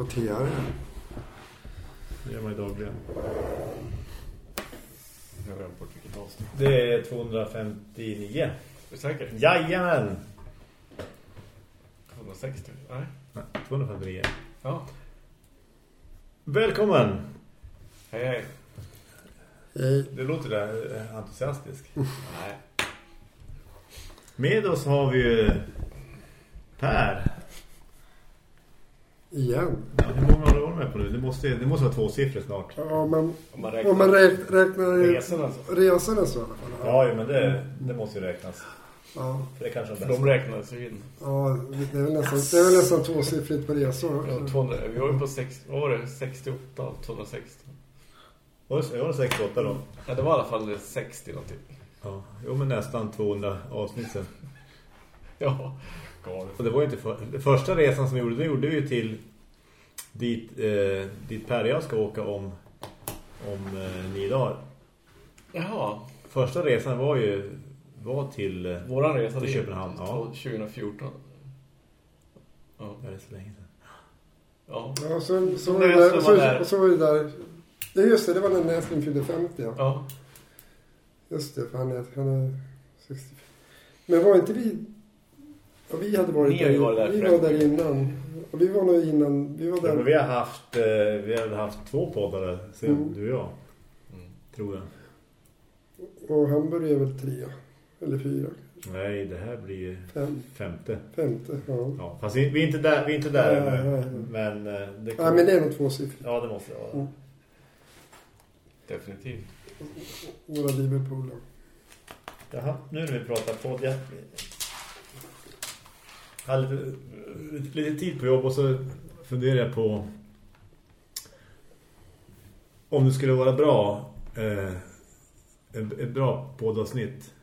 på TR. Det gör man ju dagligen. Jag har bort vilket avsnitt. Det är 259. Är du säker? Jajamän! 260? Nej. Nej, 259. Ja. Välkommen! Hej hej. Hej. Det låter där eh, entusiastisk. Nej. Med oss har vi ju Per. Igen. Ja, hur många har du varit med på nu? Det måste, det måste vara två siffror snart. Ja, men Om man räknar, om man räk, räknar resorna så. resorna så i alla fall. Ja, jo, men det, det måste ju räknas. Ja, För det kanske är de räknades ju in. ja det, är väl nästan, det är väl nästan tvåsiffrigt på resor Ja, också. 200, vi var ju på sex, vad var det? 68 av 260. Var det, var det 68 då? Ja, det var i alla fall 60 någonting. Ja, jo men nästan 200 avsnitt sen. Ja, galet. Och det var ju inte för, den första resan som vi gjorde, det gjorde vi ju till dit, eh, dit Per och jag ska åka om, om eh, nio dagar. Jaha, Första resan var ju var till, eh, våran resa Till det Köpenhamn, ja. 2014. Ja, ja, det är så länge sedan. ja. Ja, så, så, var det där, så, där. och så var det där. Ja, just det, det var när Näslund fyllde 50. Ja. ja. Just det, för han är, han är 64. Men var inte vi... Ja, vi hade varit Ni där, varit där vi var där innan. Och vi var nog innan... Vi var Ja, men där. vi har haft, eh, vi har haft två poddare sen Mm. du och jag, Mm. tror jag. Och Hamburg är väl tre. Eller fyra. Nej, det här blir Fem. femte. Femte. Ja. Ja, fast vi, är inte där, vi är inte där Nej, nej, nej. Men eh, det Ja, men det är nog tvåsiffrigt. Ja, det måste det vara. Mm. Definitivt. Våra Liverpool. Jaha, nu när vi pratar podd. Jag hade lite, tid på jobb och så funderar jag på om det skulle vara bra eh, ett, bra poddavsnitt.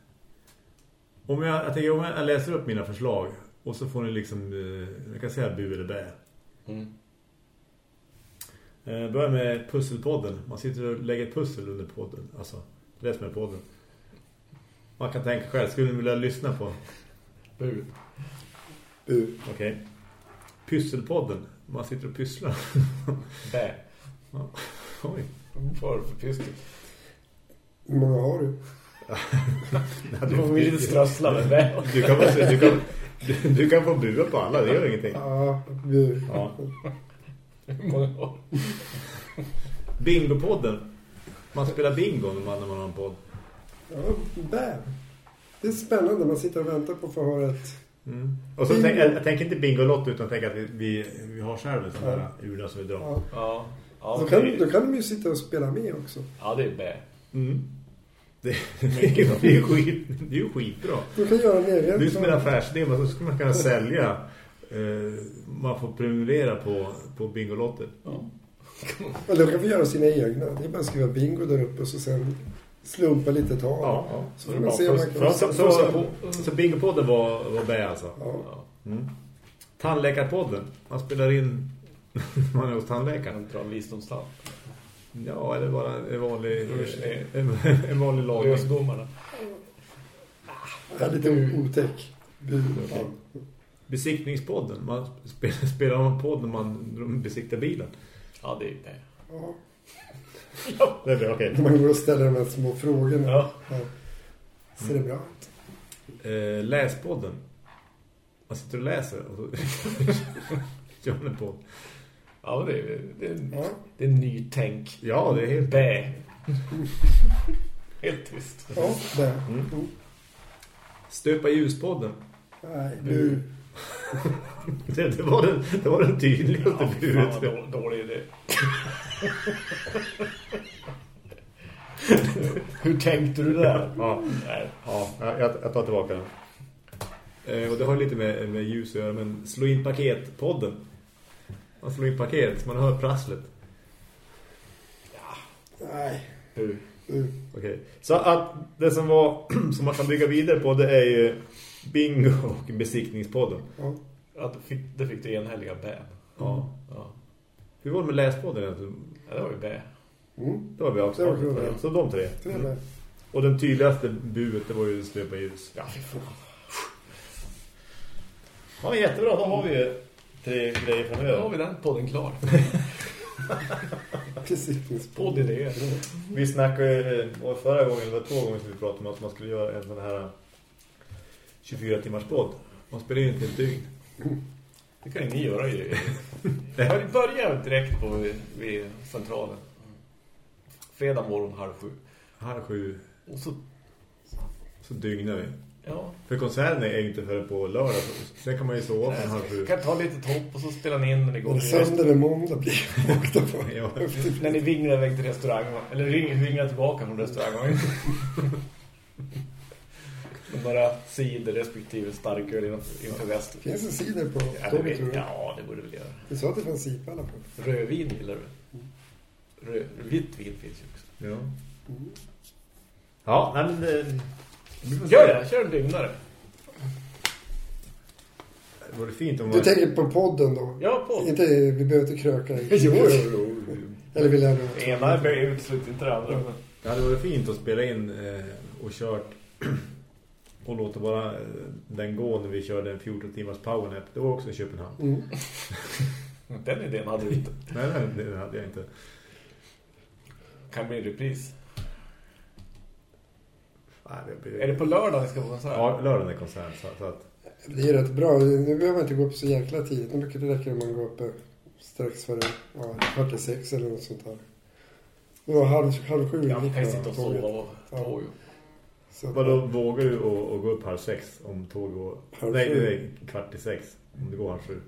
Om jag, jag tänker om jag läser upp mina förslag och så får ni liksom, eh, jag kan säga bu eller bä. Mm. Eh, börjar med pusselpodden. Man sitter och lägger pussel under podden. Alltså, som är podden. Man kan tänka själv, skulle ni vilja lyssna på? Bu. Okej. Pysselpodden. Man sitter och pysslar. Bä. Ja. Oj. Vad var det för pyssel? Hur många har du? Du får lite strössla med bä. Du kan, bara, du, kan, du, du kan få bua på alla, det gör ingenting. Ja, bu. Ja. Hur många har du? Bingopodden. Man spelar bingo när man, när man har en podd. Ja, bä. Det är spännande. Man sitter och väntar på att få höra ett... Mm. Och så tänk, jag, jag tänker inte bingolott utan tänker att vi, vi, vi har själv en sån Ja. här urna som vi drar. Ja. Ja. Ja, Då, det kan, då kan de ju sitta och spela med också. ja, det är bä. Mm. Det, det, är ju- det, är ju skit, det är ju skitbra. De kan göra egen... Det är som en affärsidé, men så skulle man kunna sälja. Eh, man får prenumerera på, på Bingolotter. Ja. Och de kan få göra sina egna. Det är bara att skriva bingo där uppe och så sen slumpa lite tal. Ja, Så får man se om man kan... ja. Så, så, så, så Bingopodden var, var bä alltså. Ja. Ja. Mm. Tandläkarpodden. Man spelar in man är hos tandläkaren. Kan dra en visdomstand. Ja, eller bara en vanlig en, en vanlig lagning. Lösdomarna. Ja, lite otäck. Bu. Ja. Besiktningspodden. Man spelar, spelar man podd när man besiktar bilen. Ja, det är bä. Ja. Det är bra, okej. Man går och ställer de här små frågorna. Ja. Ser det bra ut? Eh, läspodden. Man sitter och läser och så gör en podd. Ja, det är, det är, Ja. det är nytänk. Ja, det är helt... Bä. Helt tyst. Ja, där. Mm. Mm. Stöpa ljuspodden. Nej, bu. Det, det, var den, det var den tydligaste Ja, budet. fan vad då- dålig idé. Hur tänkte du där? Ja, Nej. ja jag, jag tar tillbaka den. Eh, och det har lite med, med ljus att göra, men slå in paketpodden. Man slår in paket, man hör prasslet. Nej, Hur? bu. Okej. Så att det som var som man kan bygga vidare på det är ju bingo och besiktningspodden. Ja. Ja, det fick, det fick du enhälliga bä. Ja. Ja. Hur var det med läspodden ja, det var ju bä. Mm. Det var vi också. Var kul, ja. Så de tre. Tre Mm. Och den tydligaste buet det var ju stöpa ljus. Ja, fan. Ja, jättebra. Då har vi tre grejer Då har framöver. vi den podden klar. Besiktningspodd. Podd idéer. Vi snackade eh, och förra gången, det var två gånger som vi pratade om att man skulle göra en sån här 24 timmars podd. Man spelar in till ett dygn. Det kan ju ni göra ju. Börjar direkt på vid, centralen. Fredag morgon halv sju. Halv sju, Och så, så dygnar vi. ja. För konserten är ju inte förrän på lördag. så Sen kan man ju sova från halv sju. Kan ta lite topp och så spela in när ni går Men söndag eller måndag blir åkta på. Ja. När ni vinglar iväg till restaurangen. Eller vinglar tillbaka från restaurangen. Några sidor respektive starköl inför, väst. Finns det sidor på Ja, det, tåget vet, ja, det borde väl göra. Du sa att det fanns sipa alla fall. Rödvin gillar du? Rö, vitt vin finns ju också. Ja. Mm. Ja, nej, men se. Gör det, kör en dygnare. Det vore fint om Du man... tänker på podden då? Ja, på. Inte, vi behöver inte kröka. Jo, jo, jo. Eller vill jag Det ena utesluter inte det andra. Men... Det hade varit fint att spela in eh, och kört och låta bara eh, den gå när vi körde en 14 timmars powernap. Det var också i Köpenhamn. Mm. Den idén hade du inte. Nej, nej, det hade jag inte. Kan bli en repris. Nej, det blir... Är det på lördag ni ska på konsert? Ja, lördagen är konsert. Så, så att... Det är rätt bra. Nu behöver man inte gå upp så jäkla tidigt. Nu brukar det räcka om man går upp eh, strax före ja, kvart i sex eller något sånt där. Det var halv, halv sju. Ja, man kan ju sitta och tåget. sova på tåg. Så Vadå, vågar du att gå upp halv sex om tåg går... Halv nej, nej, kvart i sex. Om det går halv sju.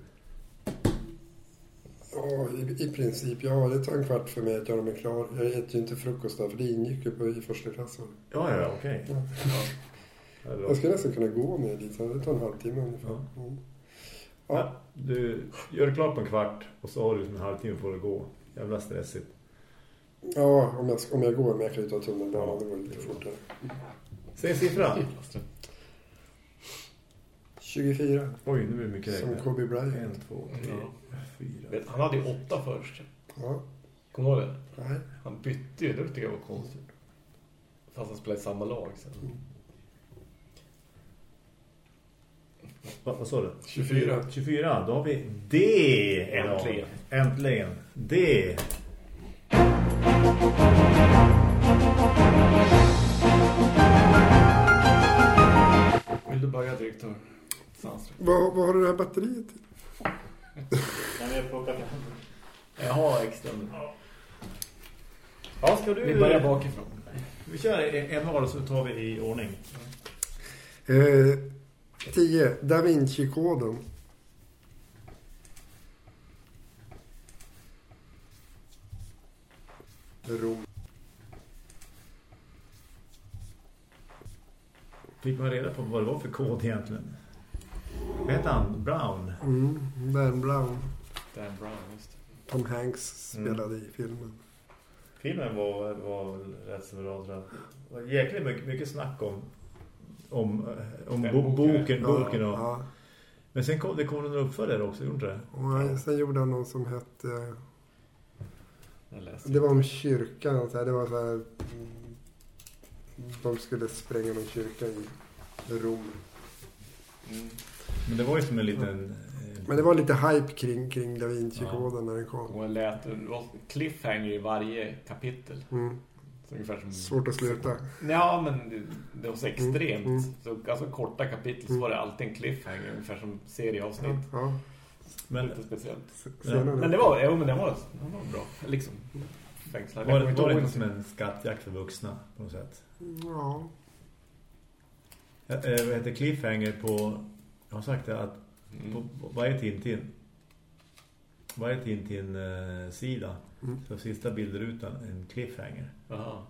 Ja, i, i princip. Ja, det tar en kvart för mig att göra mig klar. Jag äter ju inte frukost där, för det ingick ju på, i första klass. Ja, ja, okej. Ja. Ja. Jag skulle nästan kunna gå med dit. Det tar en halvtimme ungefär. Ja. Mm. Ja, Ja. du gör det klart på en kvart och så har du liksom en halvtimme på att gå. Jävla stressigt. ja, om jag, om jag går. Men jag kan ju ta tunnelbanan. Det går lite fortare. Säg en siffra. 24. Oj, nu blir det mycket Som. Kobe Bryant. En, två, tre, Ja. fyra. Vet, Han hade ju åtta först. Ja. Kommer du ihåg det? Nej. Han bytte ju, det tycker jag var konstigt. Fast han spelade i samma lag sen. Va, vad sa du? 24. 24, då har vi D. Äntligen. Äntligen. D. Vill du börja direktör? Vad, vad har du det här batteriet till? Jag har extra nu. Ja, ska du... Vi börjar bakifrån. Vi kör en, en var så tar vi i ordning. Eh, 10. Da Vinci-koden. Rom. Fick man reda på vad det var för kod egentligen? Vad heter han? Brown? Mm, Dan Brown. Dan Brown, just. Tom Hanks spelade i filmen. Filmen var, var väl rätt så bra tror jag. Jäkligt mycket, mycket snack om om, eh, om bo, boken. boken, och, Ja. Men sen kom det kom en uppföljare också, gjorde det? Och sen gjorde han någon som hette... Jag läste. Det var om kyrkan. Så här, det var så här... mm, De skulle spränga någon kyrka i Rom. Mm. Men det var ju som en liten... eh, Men det var lite hype kring, kring Da Vinci-koden när den kom. Och jag lät cliffhanger i varje kapitel. Mm. Så ungefär som... Svårt att sluta. Ja, men det, det var så extremt. Mm, mm. Så ganska korta kapitel så Mm. var det alltid en cliffhanger. Ungefär som serieavsnitt. Ja, Men Lite speciellt. senare. Men det var, ja, men det var, det var bra. Liksom. Fängslad. var, det- var det inte som en skattjakt för vuxna på något sätt? Ja. Eh, eh, vad heter Cliffhanger på... Jag har sagt det att Mm. på, på varje Tintin varje Tintin-sida Mm. så sista bilderutan en cliffhanger. Jaha.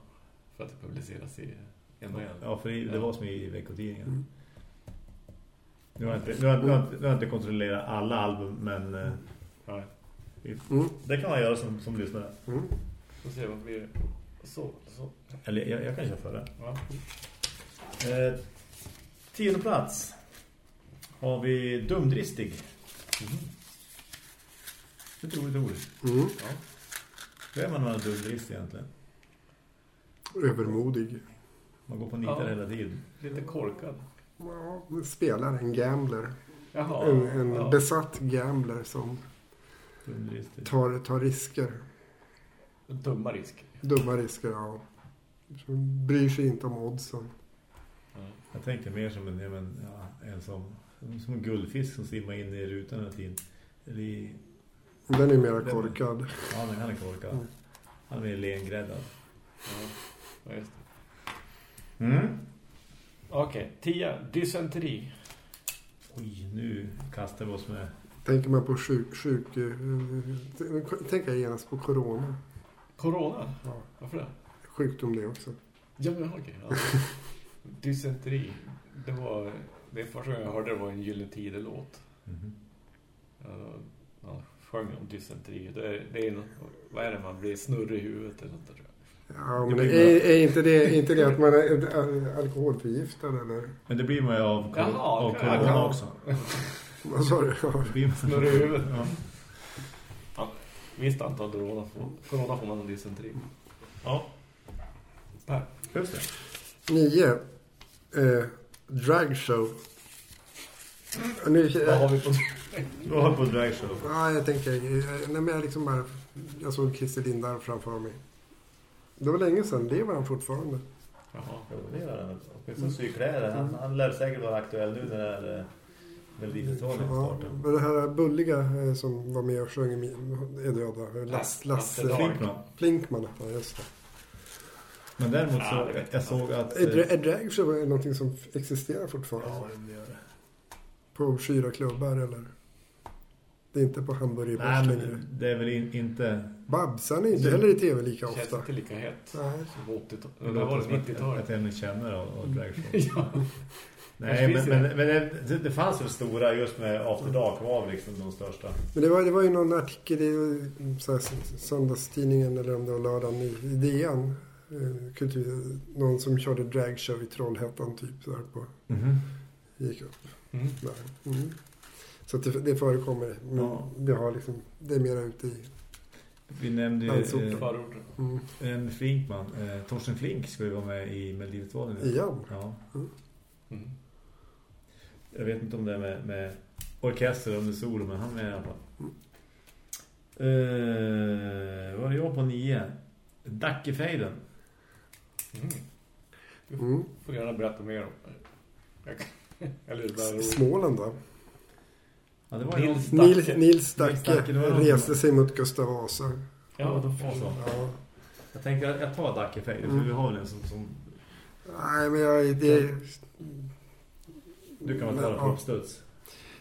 För att det publiceras i en och en. Ja, för det, det Ja. var som i veckotidningen. Mm. Nu har jag inte, nu har, nu har, nu har jag inte kontrollerat alla album, men eh, Ja. Mm. det kan man göra som, som lyssnare. Mm. Får se vad blir det. Så, så. Eller jag, jag kan köra för det. Ja. Eh, tionde plats har vi Dumdristig. Det tror vi tror. Mm. Ja. Vem är man är dumdristig egentligen? Övermodig. Man går på nitar Ja. hela tiden. Lite korkad. Ja, en spelare, en gambler. Jaha. En, en ja. besatt gambler som tar, tar risker. Dumma risker. Dumma risker, ja. Bryr sig inte om oddsen. Ja. Jag tänkte mer som en, ja, men, ja, en som, som en guldfisk som simmar in i rutan hela tiden. Eller i, Den är mera korkad. ja, men han är korkad. Mm. Han är mer lengräddad. Ja. Just det. Mm. Okej, 10. Dysenteri. Oj, nu kastar vi oss med... Tänker man på sjuk... sjuk eh, tänker jag genast på corona. Corona. Ja. Varför det? Sjukdom det också. Ja, men okej. Ja. Dysenteri. Det var... Det är första gången jag hörde det var en Gyllene Tider-låt. Mhm. Ja, ja, sjöng om dysenteri. Det är, det är något, vad är det man blir snurrig i huvudet eller något där, tror jag. Ja, men Det blir är, är inte, det, inte det att man är alkoholförgiftad eller? Men det blir man ju av, Jaha, av corona Ja. också. Vad sa du? Ja. Det blir man- Snurrig i huvudet. Ja. Visst antal corona får, corona får man en dysenteri. Ja. Per. Just det. Nio. Eh, dragshow. Nu, Vad har vi på... Du har på dragshow. ja, jag tänker... eh, Nej, men jag liksom bara... Jag såg Christer Lindar framför mig. Det var länge sedan. Lever han fortfarande? Jaha. Jo, det gör han. Åtminstone sy kläder. Han, han lär säkert vara aktuell nu när det är Melodifestivalen Ja, startar. men det här bulliga eh, som var med och sjöng i min, är döda. Lass, Lasse. Flinkman. Flinkman. Ja, just det. Men däremot Ja, så, det vet jag jag. såg att... Är, dra- är någonting som existerar fortfarande? Ja, det gör det. På obskyra klubbar eller? Det är inte på Nej, hamburgerbars längre. det är väl in, inte... Babsan är inte heller i tv lika Känns ofta. inte lika hett Nej. som 80-talet. Det var låter det som ett, 90-talet? ett ämne känner av, av dragshow. Ja. Nej, men, men, det. men det, det, fanns väl stora just med After Dark var liksom de största. Men det var, det var ju någon artikel i så här, söndagstidningen eller om det var lördagen i, i DN. eh, Kultur, någon som körde dragshow i Trollhättan typ. Så här på, gick upp Mm. där. Mm. Så det, det förekommer. Men Ja. det, har liksom, det är mera ute i... Vi nämnde ju eh. Mm. en Flinkman. Eh, Torsten Flink ska ju vara med i Melodifestivalen. nu. Igen. Ja. Mm. Jag vet inte om det är med, med orkester eller solo, men han är med i alla fall. Uh, var det jag på nio? Dackefejden. Mm. Du Mm. får gärna berätta mer om det. Det. Småland då? Ja, det var ju Nils någon... Nils, Dacke. Nils Dacke, Dacke det reste sig mot Gustav Vasa. Ja, då Ja, så. Ja. Jag tänker att jag tar Dackefejden, för Mm. vi har väl en som... som Nej, men jag... Det, du kan ta det på Ja. uppstuds.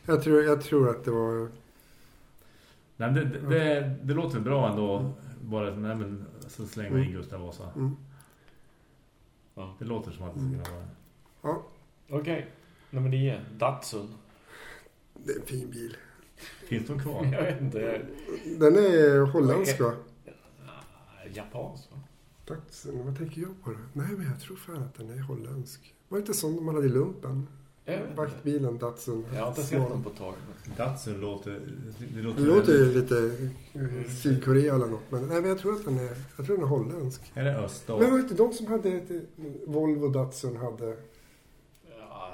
jag, tror, jag tror att det var... Nej, det, det, det, det låter bra ändå. Bara nej, men, så slänger man in Mm. Gustav Vasa. Mm. Ja. Det låter som att det ska kunna vara... Ja, Okej. Nummer nio. Datsun. det är en fin bil. Finns de kvar? Jag vet inte. Den är holländsk va? Japansk va? Datsun, vad tänker jag på det? Nej, men jag tror fan att den är holländsk. Var det inte sån de hade i lumpen? Vaktbilen, Datsun. Jag har inte sett den på ett tag. Datsun låter... Det låter, Det låter ju lite eh, Sydkorea eller något. Men, nej, men jag tror att den är, jag tror den är holländsk. Är det öst då? Men var det inte de som hade ett, Volvo Datsun hade... Ja.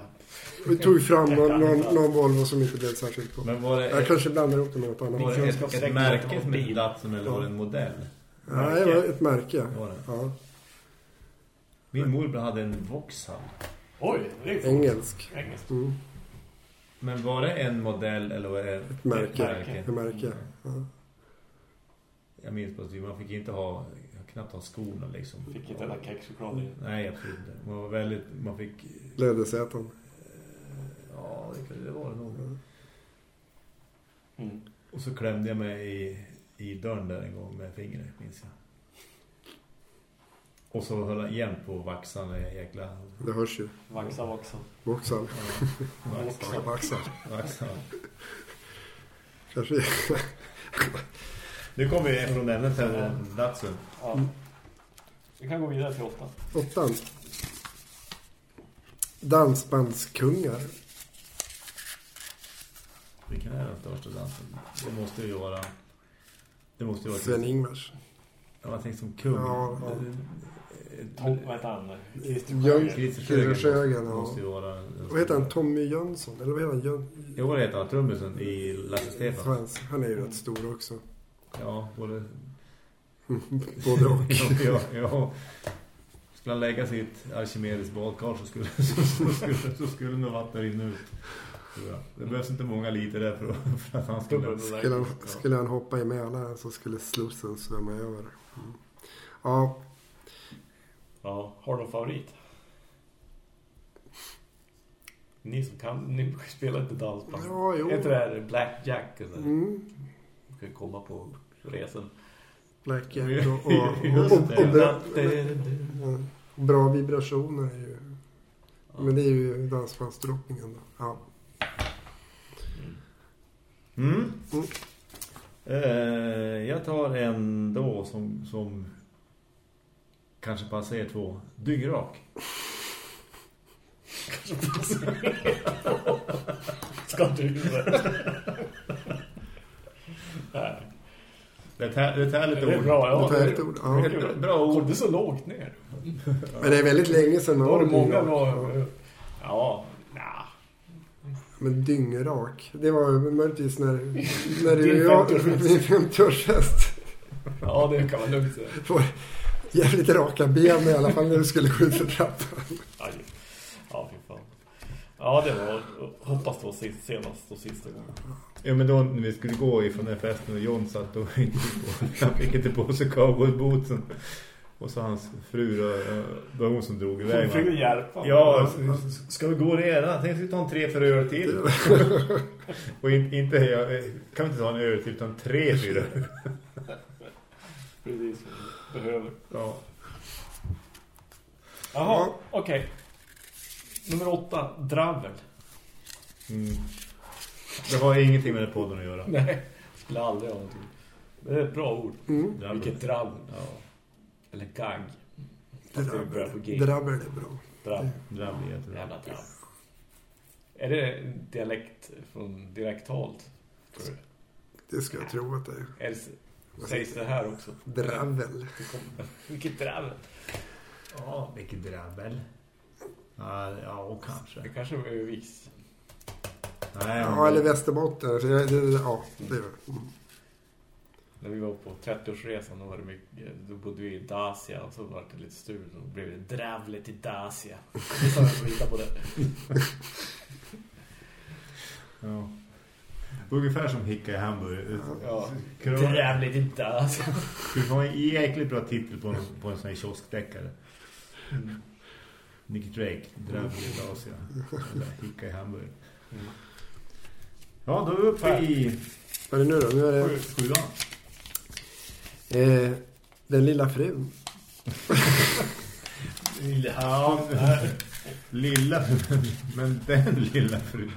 Vi tog fram någon, någon, någon Volvo som inte blev särskilt bra. Men var det, Jag kanske blandar ihop det med något annat. var det ett, ett märke om som bil. hette Datsun eller var det en modell? Nej, det var ett märke. Var det. Ja, Min morbror hade en Vauxhall. Oj, det är engelsk. Engelskt. Mm, Men var det en modell eller var det ett märke. märke. ett märke. Ja. Jag minns bara att man fick inte ha knappt ha skorna liksom. Fick inte den kexchoklad i. Nej, absolut inte. Man var väldigt man fick Lädersäten. ja, det, det var det nog. Mm. Och så klämde jag mig i, i dörren där en gång med fingret, minns jag. Och så höll igen på vaxan med jäkla... Det hörs ju. Vaxa, vaxa. Vauxhall. Vaxan. Vaxhall. vaxan. Kanske. Nu kommer vi från ämnet till Datsun. Ja. Vi kan gå vidare till åtta. Åttan. Dansbandskungar. Vilken är den största dansen? Det måste ju vara... Det måste ju vara... Sven-Ingvars. Jag tänkte som kung. Ja, ja. Tom, vad heter han? Christer Sjögren måste, ja. måste ju vara... Vad heter han? Tommy Jönsson? Eller vad heter han? Jön... Jo, vad heter han? Trummisen i Lasse Stefan. Svensk. Han är ju rätt stor också. Ja, både... Både och. ja, ja, ja. Skulle han lägga sitt Archimedes badkar så skulle, så, så, skulle, så skulle nog vattnet rinna ut. jag. Det behövs inte många liter där för, att- för att han skulle... Skulle han, skulle han hoppa i Mälaren så skulle Slussen svämma över. Ja, Ja, har du någon favorit? Ni som kan, ni spelar inte dansband. Ja, jo. Inte det här Blackjack? Eller? mm. Ska komma på resan. Black Jack och, och, och, bra, ja, bra vibrationer är ju... Men det är ju dansbandsdrottningen då. Ja. Mm. Mm. Eh, jag tar en då som, som kanske passar er två. Dyngrak. Ska du det? Nej. Det är ett, här- det är ett härligt Det är ord. bra, ja. Det är ett ord, ja. Ett bra- ord. det så lågt ner? Men det är väldigt länge sedan Då har du man många bra... Ja. Men dyngrak. Det var möjligtvis när, när Din du och jag... 50-årsfest. Min 50-årsfest. Ja, det kan man lugnt säga. Får jävligt raka ben i alla fall när du skulle gå ut för trappan. Aj. Ja, fy fan. Ja, det var... Hoppas det var sist, senast och sista gången. Ja, men då när vi skulle gå ifrån den här festen och John satt och inte på, han fick inte på sig cowboybootsen. Och så hans fru då, eh, det var hon som drog iväg. Hon fick hjälpa. Ja, ska vi gå redan? Jag tänkte vi ta en tre för öl till. och in, inte, jag, kan vi inte ta en öl till utan tre fyra. Precis, behöver. Ja. Jaha, Ja. okej. Nummer åtta, Dravel. Mm. Det har ingenting med den podden att göra. Nej, skulle aldrig ha någonting. Det är ett bra ord. Mm. Vilket dravel. Ja, Eller gagg. Det G. Drabbel är bra. Dravel. drabbel är jättebra. Jävla dravel. Är det en dialekt från direktalt? Tror du? Det ska jag tro att det är. Eller sägs det här också? Dravel. Det Vilket dravel. Ja, vilket drabbel. Ja, ja, och kanske. Det kanske är viss. Nej, Ja, eller Västerbotten. Det, ja, det är mm. När vi var på 30-årsresan då var det mycket, då bodde vi i Dacia och så var det lite stul och då blev det Dravle till Dacia. Vi sa hittade på det. Ja. Ungefär som Hicka i Hamburg. Ja. Dravle till Dacia. Skulle vara en jäkligt bra titel på en, på en sån här kioskdeckare. Mm. Nicky Drake, Drabbel i Asia. Eller Hicka i Hamburg. Mm. Ja, då är vi uppe i Vad är det nu då? Nu är det sjuan. Eh, Den lilla frun. Ja, lilla men den lilla fru.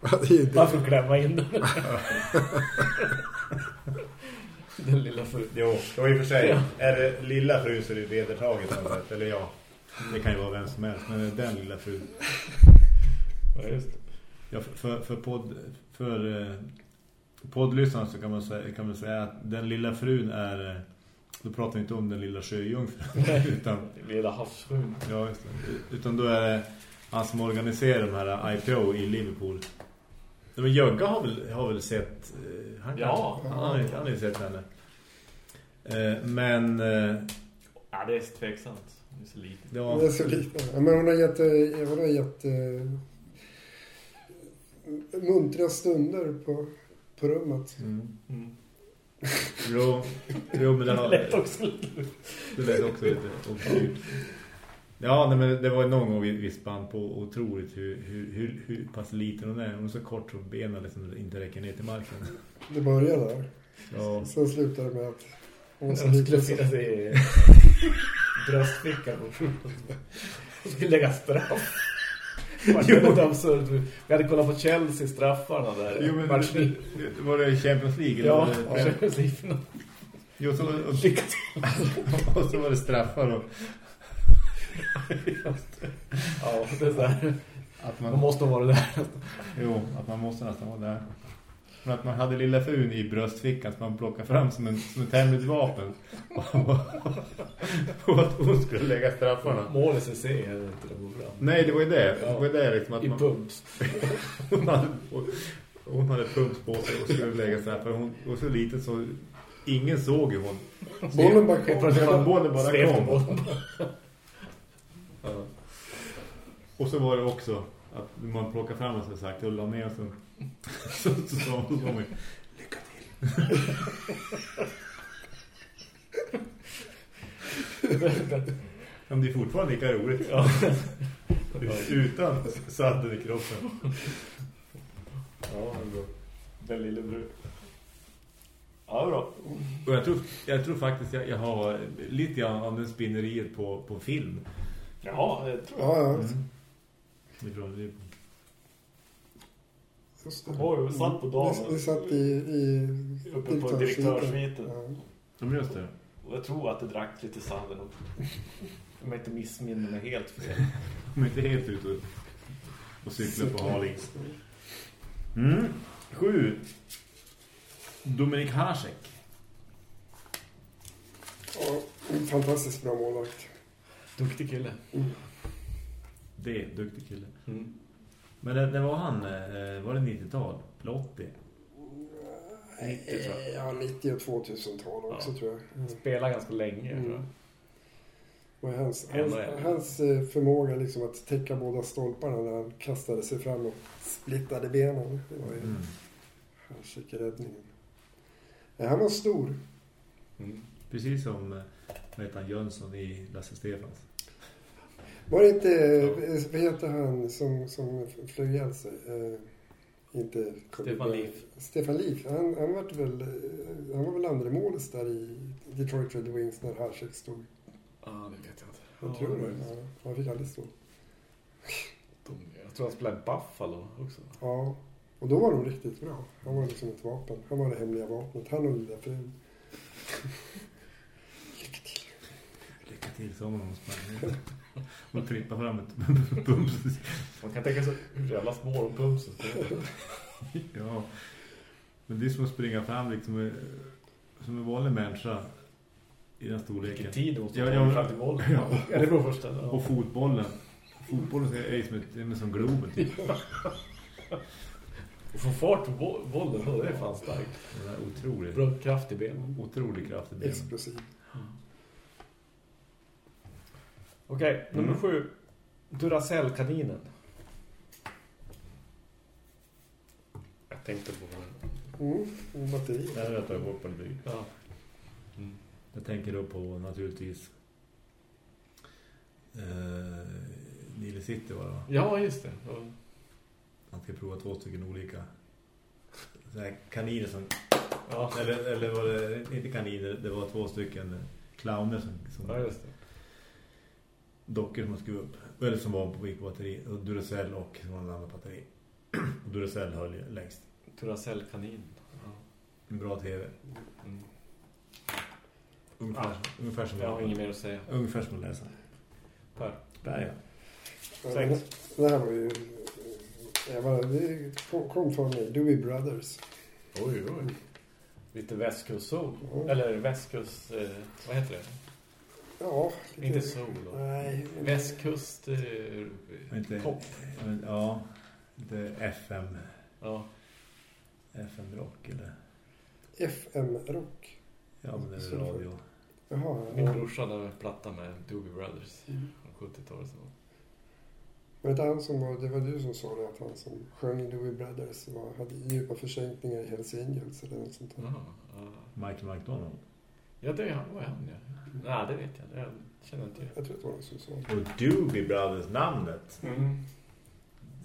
Ja, det är. Varför klämma in den? Den lilla fru. Jo, då i och för sig. Ja. Är det lilla fru så är det vedertaget. Eller ja, det kan ju vara vem som helst. Men den lilla fru. Ja, just det. Ja, för, för, för, podd, för eh, poddlyssnaren så kan man, säga, kan man säga att den lilla frun är... eh, Då pratar vi inte om den lilla sjöjungfrun. utan, lilla havsfrun. ja, just det. utan då är det han som organiserar de här IPO i Liverpool. Men Jögga har väl, har väl sett... eh, Han, Ja. kanske- han, har, han har ju sett henne. Eh, Men... eh, Ja, det är tveksamt. Det är så lite. Det Hon är så liten. Ja, men hon har gett, eh, hon har gett eh, muntra stunder på, på rummet. mm. Mm. Jo, jo, men det har... Lätt också. Det lät också lite obskyrt. Ja, nej, men det var någon gång vi, vi spann på otroligt hur, hur, hur, hur pass liten hon är. Hon är så kort så benen liksom inte räcker ner till marken. Det började där. Ja, Sen slutade det med att hon Den skulle så- finnas i bröstfickan. Hon skulle lägga straff. Väldigt absurt. Vi hade kollat på Chelsea straffarna där. jo, men det, det, var det Champions League? eller Ja, Champions League. jo, så, och, till. och så var det straffar. Och, Ja, det är så här. att Man man, måste vara där. jo, att man måste nästan vara där. Från att man hade lilla frun i bröstfickan som man plockade fram som, en, som ett hemligt vapen. och att hon skulle lägga straffarna. Målet CC är det inte det program. Nej, det var ju det. Det var ju det liksom att I man, pumps. hon, hade, hon hade pumps på sig och skulle lägga straffar. Hon var så liten så ingen såg ju hon. Bollen bara kom. Bollen bara kom. Ja. Och så var det också att man plockade fram och så sagt och la ner och så så sa hon så man, lycka till. Men det är fortfarande lika roligt. Ja. Utan sadden i kroppen. Ja, ändå. Den lille bror. Ja, bra. Och jag tror, jag tror faktiskt jag, jag har lite grann av den spinneriet på, på film. Ja, det tror jag. Ja, ja. Mm. Ifrån, Just det. Oj, vi satt på dagen. Vi, vi satt i, i Uppe på direktörssviten. Ja. ja, men just det. Och jag tror att det drack lite sanden. Om jag inte missminner mig helt fel. Är inte helt ute och, och cyklar på halis. Mm. Sju. Dominik Hasek. Ja, fantastiskt bra målvakt. Duktig kille. Det är duktig kille. Mm. Men det, det var han, eh, var det 90-tal? Eller 80? 90 tror jag. Ja, 90 och 2000-tal också Ja. tror jag. Mm. Spelar ganska länge. Mm. tror jag. Och hans, hans, hans eh, förmåga liksom att täcka båda stolparna när han kastade sig fram och splittade benen. Det var ju Mm. hans räddningen. Ja, han var stor. Mm. Precis som eh, vad heter han, Jönsson i Lasse Stefans. Var det inte, eh, vad heter han som, som flög ihjäl sig? Eh, inte Stefan Lief. Stefan Lief. Han, han, var väl, eh, han var väl andra målet där i Detroit Red Wings när Hasek stod. Ja, det vet jag inte. Jag Ja, tror det Ja, han fick aldrig stå. de- Jag tror han spelade Buffalo också. Ja, och då var de riktigt bra. Han var liksom ett vapen. Han var det hemliga vapnet. Han och lilla frun. Lycka till. Lycka till, sa man. Och trippade fram ett bums. Man kan tänka sig hur jävla små de pumpsen Ja. Men det är som att springa fram liksom eh, som en vanlig människa i den storleken. Vilken tid måste Ja, ja. fram till bollen. Ja. Är det på första? Ja. Och fotbollen. Fotbollen är ju som, ett, är som Globen typ. Och få fart på bo- bollen, då, det är fan starkt. Det är otroligt. Bra kraft i benen. Otrolig kraft i benen. Explosiv. Okej, nummer Mm. sju. Duracell-kaninen. Jag tänkte på den. Mm. Det här har jag tagit bort på en bygg. Ja. Jag tänker då på naturligtvis eh, Nile City var det va? ja, just det. Ja. Man ska prova två stycken olika så här kaniner som Ja, eller, eller var det inte kaniner, det var två stycken clowner som, som ja just det. Dockor som man skrev upp. Eller som var på på batteri. Och Duracell och som var en annan batteri. Och Duracell höll ju längst. Duracell-kanin. Ja. En bra tv. Mm. Ungefär, ungefär som Jag har inget mer att säga. Ungefär som att läsa. Per. Där ja. Sex. Det här var ju... Jag var, det kom, från mig. Doobie Brothers. Oj, oj. Lite västkust-sol. Ja. Eller västkust... Eh, vad heter det? Ja, Inte sol då. Nej. men- Västkust... Eh, Inte, pop. Ja, lite FM. Ja. FM-rock eller... FM-rock. Ja, men det är det- radio. Jaha. Min ja. brorsa hade en platta med Doobie Brothers Mm. från 70-talet. så. Men det, han som var, det var du som sa det, att han som sjöng i Doobie Brothers var, hade djupa försänkningar i Hells Angels eller något sånt där. Ja. Michael McDonald. Ja, det är han, var han, ja. Nej, det vet jag. Jag känner inte Jag tror att det var det. Och Doobie Brothers namnet. mm.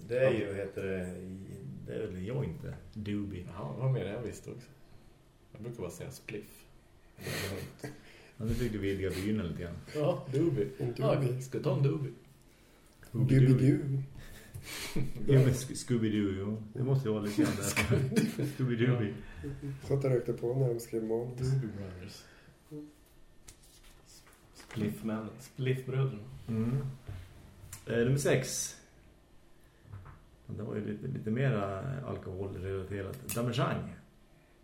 Det är ju, heter det, det är väl jag inte. Doobie. Det var mer jag visste också. Jag brukar bara säga spliff. Men nu fick du vidga byn lite grann. Ja, Doobie. Ja, Doobie. ska vi ta en Doobie? Doobie-Doo. Ja, men Scooby-Doo, jo. Det måste ju vara lite grann där. Scooby-Dooby. Satt och rökte på när de skrev manus. Doobie Brothers. Spliffmännen. Spliffbröderna. Mm. Eh, nummer sex. Det var ju lite, lite mer alkoholrelaterat. Damejean.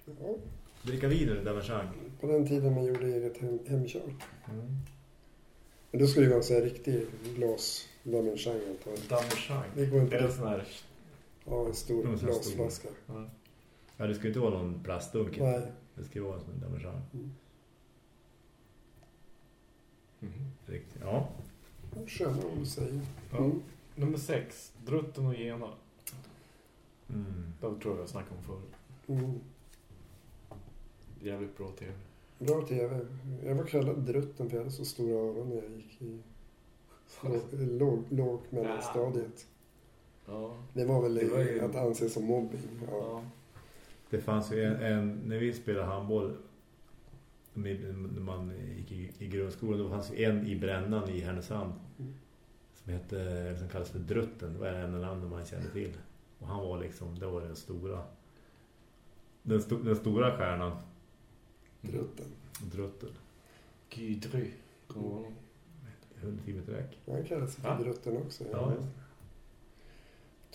Ja, Dricka vidare Damejean. på den tiden man gjorde eget hem, hemkört. Mm. Men då skulle det vara en sån här riktig glas Damejean antar jag. Damejean. Det går inte Det är en riktigt. sån här... Ja, en stor glasflaska. Ja. Ja, det ska inte vara någon plastdunk. Nej. Det ska vara som en Damejean. Mhm. Riktigt. Ja. Sköna ord du säger. Ja. Mm. Nummer sex. Drutten och Gena. Mm. Det tror jag jag snackade om förut. Mm. Jävligt bra tv. Bra tv. Jag var kallad drutten för jag hade så stora öron när jag gick i låg, låg, mellanstadiet. Ja. Det var väl Det var ju- att anse som mobbing. Ja. ja. Det fanns ju en, en när vi spelade handboll när man gick i, i grundskolan då fanns en i Brännan i Härnösand Mm. som hette eller som kallas för Drutten. Det var en namn man kände till. Och han var liksom, det var den stora den, sto, den stora stjärnan Drutten. Drutten. Gydry. 100 timmar räck. Han kallade sig för Ja. drutten också. Ja, Ja.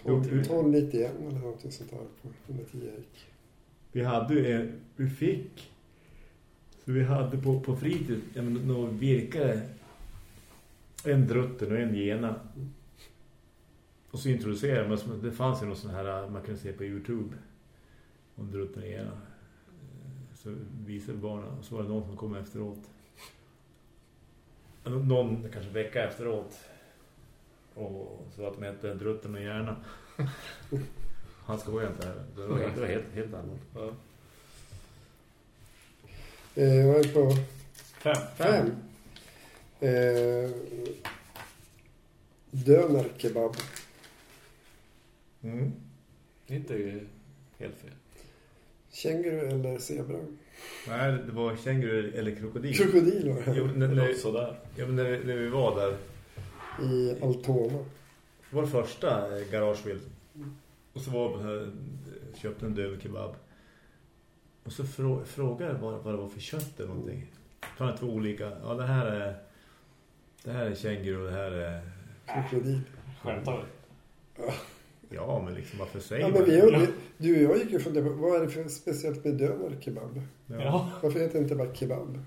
Jo, 12, 1291 eller någonting sånt där på den där tiden jag gick. Vi hade en, vi fick så vi hade på, på fritid ja, men, några virkare en drutten och en gena. Och så introducerade man det fanns ju någon sån här man kunde se på Youtube om drutten och gena. Så visade barnen och så var det någon som kom efteråt. Någon kanske vecka efteråt. Och så att de hette drutten och gärna. Han skojar inte här det var, det var helt, helt allvarligt Ja. Eh, jag är på Fem. fem. Eh, Döner kebab. Mm. Det är inte helt fel. Känguru eller zebra? Nej, det var känguru eller krokodil. Krokodil var Jo, det. när, Det när, låter sådär. ja, men när, när vi var där. I Altona. Vår första eh, garagebil. Och så var här, köpte en döv kebab. Och så frå, frågade jag vad, vad det var för kött eller någonting. Så han två olika. Ja, det här är det här är känguru och det här är Krokodil. Skämtar du? ja, men liksom varför säger Ja, men vi, det? vi, du och jag gick ju funderade på vad är det för speciellt med döner kebab? Ja. Varför heter det inte bara kebab?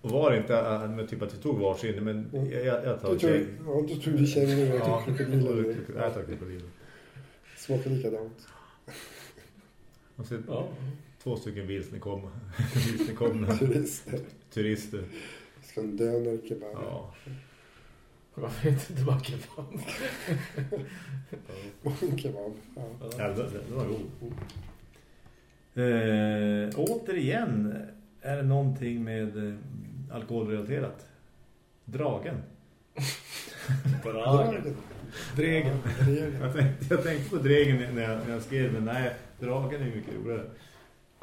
Och var det inte äh, men typ att vi tog varsin men Mm. jag, jag, jag tar Då tog, käng- ja, då tog du känguru och jag Ja, tog krokodil. jag tar krokodil. Smakar likadant. Och så Ja. Två stycken vilsnekomna vilsnekomna Turister. turister. Vi ska en döner kebab. Ja. Varför heter det inte bara kebab? Kebab. Ja. Ja, det, det, var god. Eh, återigen är det någonting med eh, alkoholrelaterat. Dragen. Dragen. Dregen. Ja, Dregen. Jag tänkte, jag tänkte på dregen när jag, när jag skrev, men nej, dragen är mycket roligare.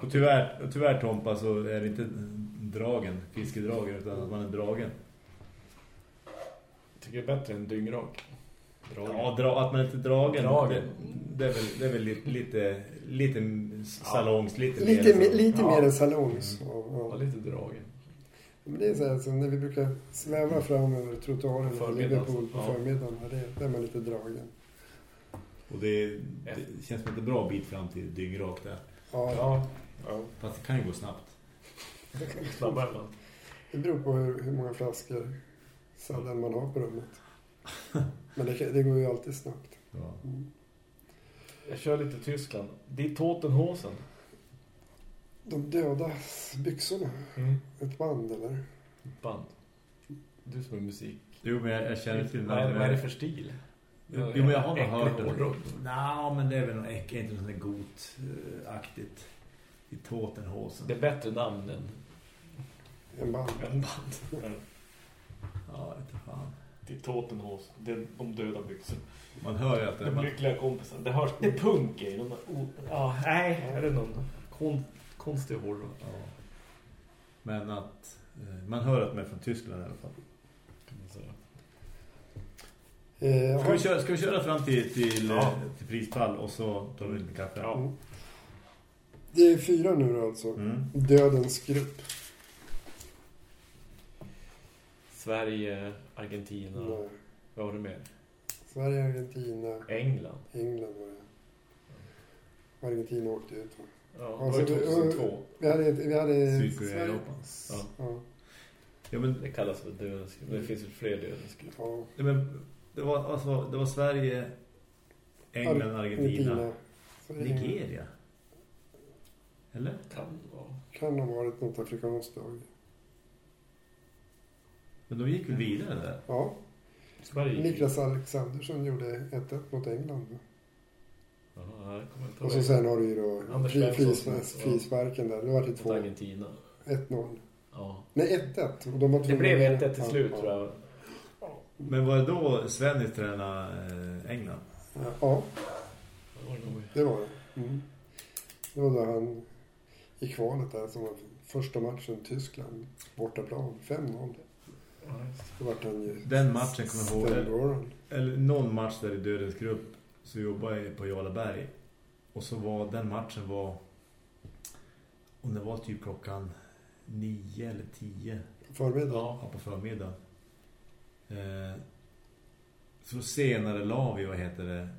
Och tyvärr, och tyvärr Tompa så är det inte dragen, fiskedragen, utan att man är dragen. Jag tycker det är bättre än dyngrak. Dragen. Ja, dra, att man inte är dragen. Dragen. Det, det är väl, det är väl lite, lite, lite salongs, lite, Lite, mer så. lite Ja. mer än salongs. Ja, Ja, ja. lite dragen. Men det är så här som när vi brukar sväva fram över trottoaren Förmiddags. Liverpool på Ja. förmiddagen. Ja, det, är man lite dragen. Och det, det känns som ett bra bit fram till dyngrak där. Ja, Ja. Ja. Fast det kan ju gå snabbt. Snabbare än man. Det beror på hur, hur många flaskor sadden man har på rummet. Men det, kan- det går ju alltid snabbt. Ja. Mm. Jag kör lite Tyskland. Die Totenhosen. De döda byxorna. Mm. Ett band eller? Band. Du som är musik. Jo, men jag, jag känner till är, vad är det för stil? Jo, men jag har nog hört det. Nej, men det är väl något äckligt, inte något sånt där gotaktigt i Tåtenhåsen. Det är bättre namn än En band. en band. Ja, inte fan. Die Totenhosen. Det är de döda byxorna. Man hör ju att det De man, lyckliga kompisarna. Det, hörs, det är punk i dem. Oh, ja, nej. Är det någon kon, konstig hårdrock? ja. Men att eh, man hör att de är från Tyskland i alla fall. Kan man säga. Eh, Ska vi köra, ska vi köra fram till, till, Ja. eh, till prispall och så tar vi lite kaffe? Ja. Det är fyra nu då alltså. Mm. Dödens grupp. Sverige, Argentina. Nej. Vad var det mer? Sverige, Argentina, England. England var det. Argentina åkte ut? Ja, det Alltså, var vi- 2002. Vi hade, vi hade Sydkorea, Sverige- Japan. Ja. Ja. Ja, men, Det kallas för dödens grupp. Det finns ju fler dödens grupp. ja. ja, men det, var, alltså, det var Sverige, England, Argentina, Sverige Nigeria. Eller? Kan vara. kan ha varit något afrikanskt lag. Men de gick väl vidare där? Ja, Sverige. Niklas Alexandersson gjorde 1-1 mot England. Ja, inte Och så sen har du ju då fri, frisparken där. Det var till Mot 2 Argentina. 1-0. Ja. Nej, 1-1. Och de var Det blev 1-1 till Ja, slut ja. tror jag. Men var det då Svennis tränade eh, England? Ja, Det var det nog. det var det. Mm. Det var då han i kvalet där som var första matchen Tyskland. Bortaplan. 5-0. Ja, just det. Då vart han ju Den matchen kommer jag ihåg. ställborren. Eller någon match där i Dödens grupp så jobbade jag på Jarlaberg. Och så var den matchen var om det var typ klockan nio eller tio På förmiddagen. Ja. på förmiddagen. Eh, så senare la vi, vad heter det,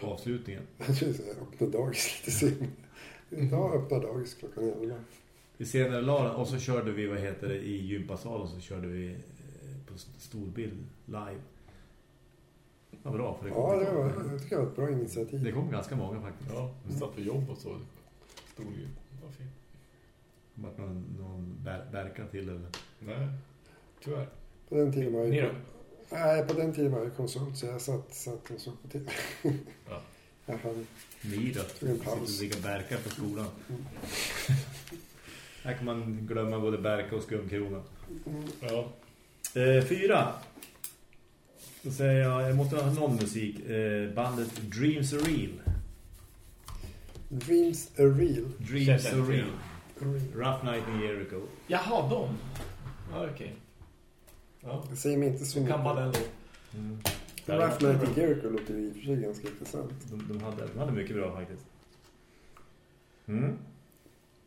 avslutningen. Jag tror jag öppnade dagis lite senare. Idag öppnar dagis klockan 11. Vi senare la den och så körde vi, vad heter det, i gympasalen så körde vi eh, på st- storbild live. Vad bra, för det kom, Ja, det var, jag tycker det var ett bra initiativ. det kom ganska många faktiskt. Ja, vi satt på jobb och så. Det var fint. Det var någon, någon bärka till eller... Nej, tyvärr. På den tiden var jag? Nej, på den tiden var jag konsult så jag satt, satt och såg på tv. Ja. Jag hade, Ni då? Sitter och dricker bärka på skolan. Mm. Här kan man glömma både bärka och skumkrona. mm, Ja. Eh, fyra. Då säger jag, jag måste ha någon musik. Eh, bandet Dreams Are Real. Dreams are real. Dreams Are Real. Rough Night in Jericho. Jaha, de. Ja, okej. Ja. Det säger mig inte så Så kan man mycket. ändå... Mm. Rough Night in Jericho låter i och för sig ganska intressant. De, de, hade, de hade mycket bra faktiskt. Mm.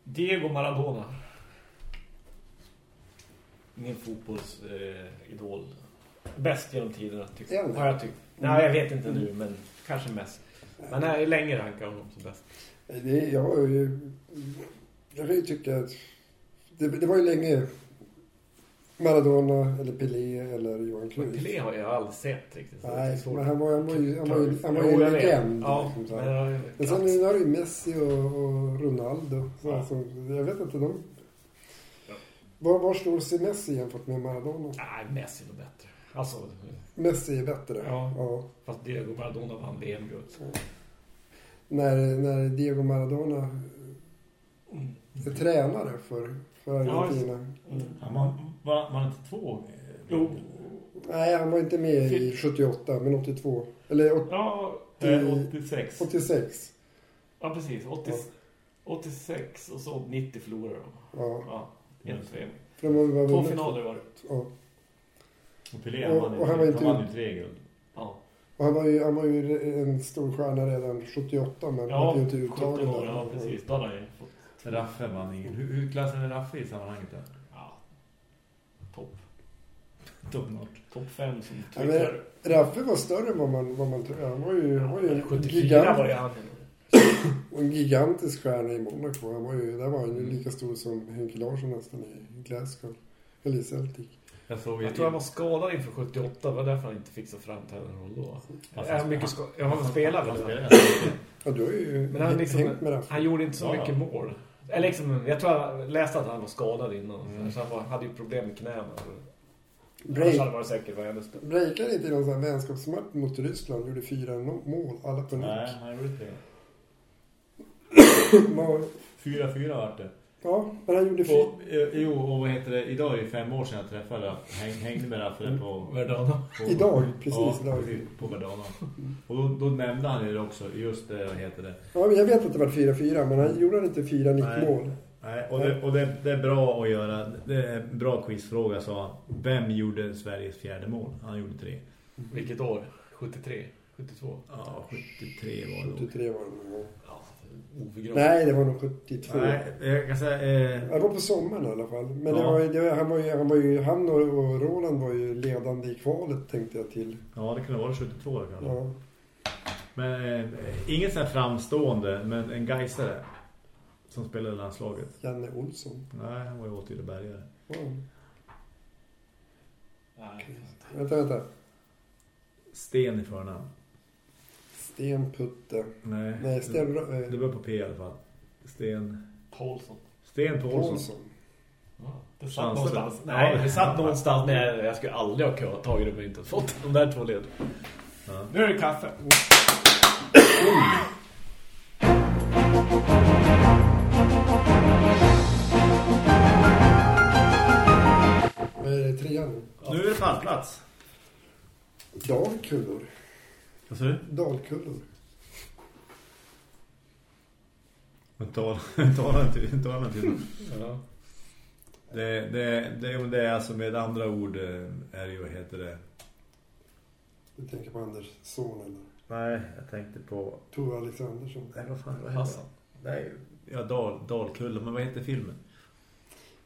Diego Maradona. Min fotbollsidol. Bäst genom tiderna, tycker jag. Har jag tyckt. Nej, jag vet inte nu, men kanske mest. Men nej, länge rankar honom som bäst. Det, jag. Jag kan ju tycka att... Det, det var ju länge Maradona eller Pelé eller Johan Cruyff. Pelé har jag aldrig sett riktigt. Nej, men han var, han var ju, han var ju, han var ju legend. Ja, liksom, så men, jag- men sen har du ju Messi och, och Ronaldo. Så, Ja. alltså, jag vet inte, de... Ja. Var, var står sig Messi jämfört med Maradona? Nej, Messi är nog bättre. Alltså, Messi är bättre. Ja. ja. fast Diego Maradona vann VM-guld. När, när Diego Maradona är tränare för, för Ja, Argentina. Mm. Han var, var, var han inte två? eh, Jo. Nej, han var inte med i 78, men 82. Eller åt- Ja, Eh, 86. 86. ja precis. 80, Ja. 86 och så 90 förlorade de. Ja. Ja, en var Två finaler var det. Ja. Och Pelé han Och- ju och han var inte- han vann ju tre guld. Ja, Och han var ju, han var ju en stor stjärna redan 78, men ja blev inte 17 uttagen. Ja, precis. Då hade han ju fått Raffe vann ingen. Hur, hur klassar ni Raffe i sammanhanget då? Ja, topp. Top. Topp 5 som Ja, men- twittrar. Raffe var större än vad man, vad man tror. Han var ju, han var ju en, 74 gigant, var ju han. en gigantisk stjärna i Monaco. Han var ju, där var han ju lika stor som Henke Larsson nästan i Glasgow. Eller i Celtic. Jag såg. Jag tror han var skadad inför 78. Det var därför han inte fick så framträdande roll då. Är han mycket skadad? Ja, han spelar väl? Ja, du har ju Men han liksom- hängt med Raffe. Han gjorde inte så Ja, ja. mycket mål. Eller liksom, jag tror jag läste att han var skadad innan. Mm. Så han var, hade ju problem med knäna. Annars Break, hade varit säkert vad större. breakade inte någon sån här vänskapsmatch mot Ryssland. Gjorde fyra mål, alla på Nej, nick. han gjorde inte det. Man- 4-4 vart det. Ja, men han gjorde. Och, eh, jo, och vad heter det? Idag är det fem år sedan jag träffade. Häng, hängde med Raffe på... Verdana. på Idag, precis ja, idag. precis, på Verdana. Och då, då nämnde han ju det också. Just det, vad heter det? Ja, men jag vet att det var 4-4, men han gjorde inte fyra nickmål. Nej, och, det, och det, det är bra att göra. Det är en bra quizfråga, sa han. Vem gjorde Sveriges fjärde mål? Han gjorde tre. Vilket år? 73? 72? Ja, 73 var det då. 73 var det. Ja. Nej, det var nog 72. Nej, jag kan säga... Eh, Det var på sommaren i alla fall. Men det Ja. var, ju- det, han, var ju, han, var ju, han och, och Roland var ju ledande i kvalet tänkte jag till. ja, det kunde vara 72 då, kanske. Ja. Men eh, inget så här framstående, men en geisare som spelade i landslaget. Janne Olsson. Nej, han var ju åtgärdebergare. Ja. Nej. Vänta, vänta. Sten i förnamn. Sten Putte. Nej, Nej, Sten det, eh, det var på P i alla fall. Sten... Paulsson. Sten Paulsson. Paulsson. Ja, det satt Chansar du? någonstans. Nej, det satt någonstans. Men jag, skulle aldrig ha kö- tagit det om jag inte fått de där två led. Ja. Nu är det kaffe. Vad är det? Trean nu? Nu är det pallplats. Dalkullor. Vad sa du? Dalkullor. Men Tala tala inte tala inte. Ja. Det, det, det, det är alltså med andra ord eh, är det ju, vad heter det? Du tänker på Anders son eller? Nej, jag tänkte på... Tore Alexandersson. Nej, vad fan, vad Hassan. Nej, ja, Dal, Dalkulla, men vad heter filmen?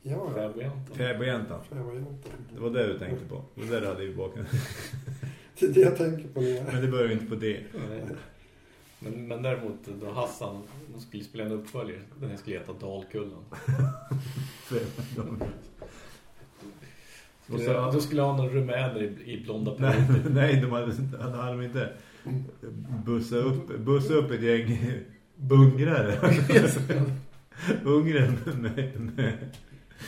Ja, Fäbodjäntan. Fäbodjäntan. Det var det du tänkte på. Det var det du hade i baken. Det är det jag tänker på nu. Men det börjar ju inte på det. Men, men däremot då Hassan de skulle spela en uppföljare. Den här skulle heta Dalkullen. Och Skulle, så- då skulle han ha några rumäner i, i blonda Nej, peruker. nej, de hade, inte- de hade inte bussa upp, bussa upp ett gäng bungrare. Ungrare med, med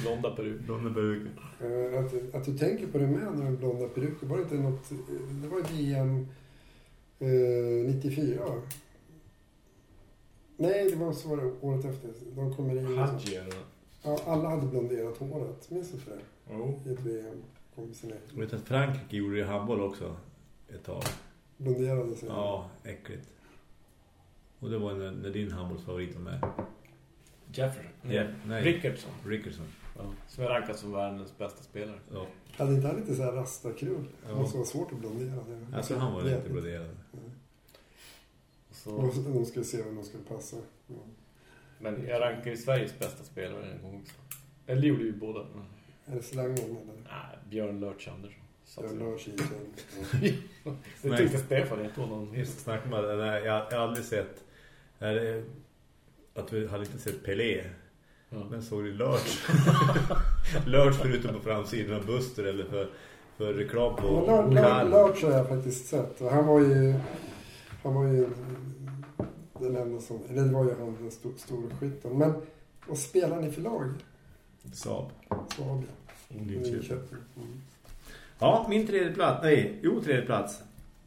Blonda peruker. blonda peruker. Eh, Att, att du tänker på det med med blonda peruker. Var det inte något... eh, Det var VM eh, 94. Nej, det var så var det året efter. De kommer in. Hadji Ja, alla hade blonderat håret. Minns du inte det? Jo. I ett VM. Kom sina Jag vet att Frankrike gjorde det i handboll också ett tag. blonderade sig. Ja, äckligt. Och det var när, när din handbollsfavorit var med. Jefferson. Ja, nej. Rickardson. Rickerson. Ja. Som är rankad som världens bästa spelare. Ja. Hade inte han lite så här rastakrull? Ja. Det måste vara svårt att blondera. Det- Alltså han var det- lite broderad. Så, Och så- de skulle se vem de skulle passa. Ja. men jag rankar ju Sveriges bästa spelare en gång också. Eller gjorde ju båda. Men, Är det slangen eller? nej, Björn Lörtz Andersson. Jag Satsar. lör sig ja. Det tyckte Stefan. Jag tog någon... Just snackar man, nej, jag jag har aldrig sett är det, att vi hade inte sett Pelé. Ja. Men såg du Lörts? Lörts förutom på framsidan av Buster eller för, för reklam på Men Lör- Lör- Karl. Lörtz har jag faktiskt sett. Och han var ju... Han var ju den enda som... Eller det var ju han den sto, stora skytten. Men vad spelar ni för lag? Saab. Svabia. Linköping. Linköping. Mm. Ja, min tredje plats. Nej, jo tredje plats.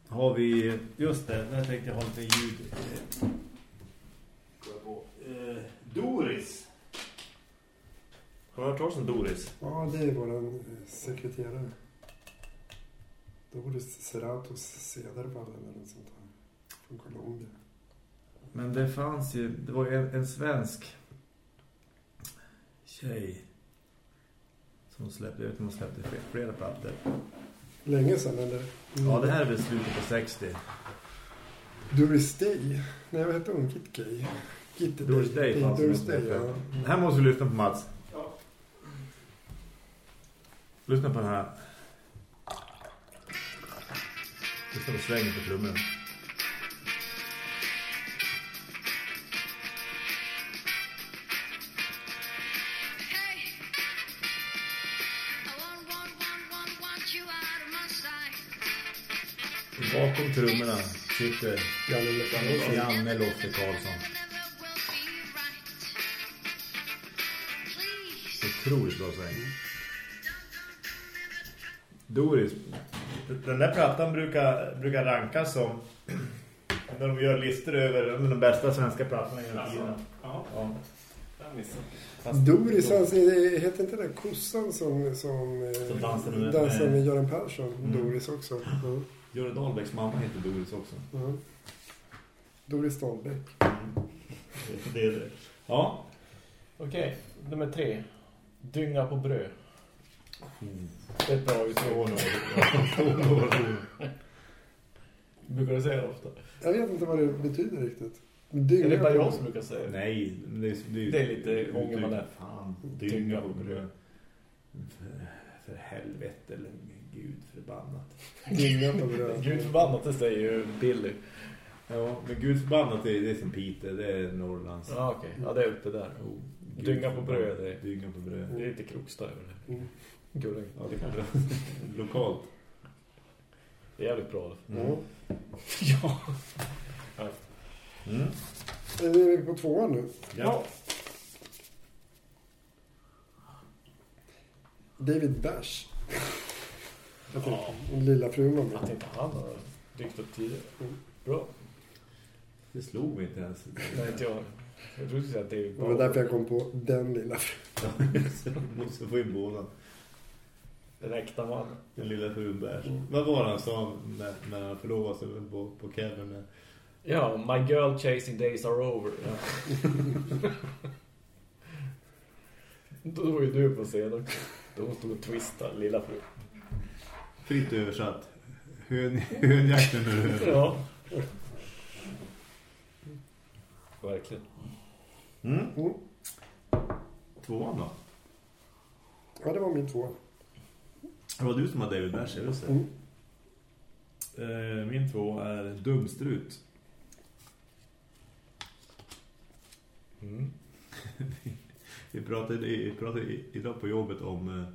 Har vi, just det, där tänkte jag ha lite ljud. Eh, Doris. Har du hört talas om Doris? Ja, det är vår sekreterare. Doris Seratos Cedervall eller något sånt här. Från Colombia. Men det fanns ju, det var ju en, en svensk tjej som släppte, jag vet inte om hon släppte flera, plattor. Länge sedan eller? Mm. Ja, det här är väl slutet på 60. Doris Day. Nej, vad heter hon? Kit Gay. Doris Day fanns det Doris Day, ja. hette. Här måste vi lyssna på Mats. Lyssna på den här. Lyssna på svängen på trummorna. Bakom trummorna sitter Janne Loffe Karlsson. Otroligt bra sväng. Doris. Den där plattan brukar, brukar rankas som när de gör listor över de bästa svenska plattorna genom tiden. Ja. Fast- Doris, alltså, det heter inte den kossan som, som, eh, Som dansade med- dansade med Göran Persson? Mm. Doris också. Ja. Göran Dahlbäcks mamma heter Doris också. Ja. Doris Dahlbäck. Det är det. Ja. Okej, nummer tre. Dynga på bröd. Det är ett bra uttryck. Brukar du säga det ofta? Jag vet inte vad det betyder riktigt. Dynga Är det bara jag som brukar säga det? Nej, det är, det är, Det är lite ångermanä. Fan, Dynga på bröd. För, för helvete eller gud förbannat. Dynga på bröd. Gud förbannat, det säger ju Billy. Ja, men gud förbannat det är, det är som Piteå, det är Norrlands. Ja, okej. Ja, det är uppe där. Oh, Dynga på bröd, det är- Dynga på bröd. Det är lite Krokstad över det. Mm. Gulling. Ja, det kanske Lokalt. Det är jävligt bra. Ja. ja. Mm. Är vi på tvåan nu? Ja. David Bash. Jag tänkte, lilla frun var Jag med. tänkte han har dykt upp tidigare. Bra. Det slog mig inte ens. Nej, inte jag. Jag trodde att det är Det var därför jag kom på den lilla frun. Ja. Måste få in båda. Den äkta man. Den lilla bärs. Mm. Vad var han sa när, när han förlovade sig på, på Kevin? Med? Ja, my girl chasing days are over. Ja. Då var ju du på scen också. Då stod och twistade, lilla fru. Fritt översatt. Hön, hönjakten är över. Ja. Verkligen. Mm. Mm. Tvåan då? Ja, det var min tvåa. Det var du som var David är det så? Mm. Eh, min två är Dumstrut. Mm. Vi pratade, vi pratade idag på jobbet om... Eh,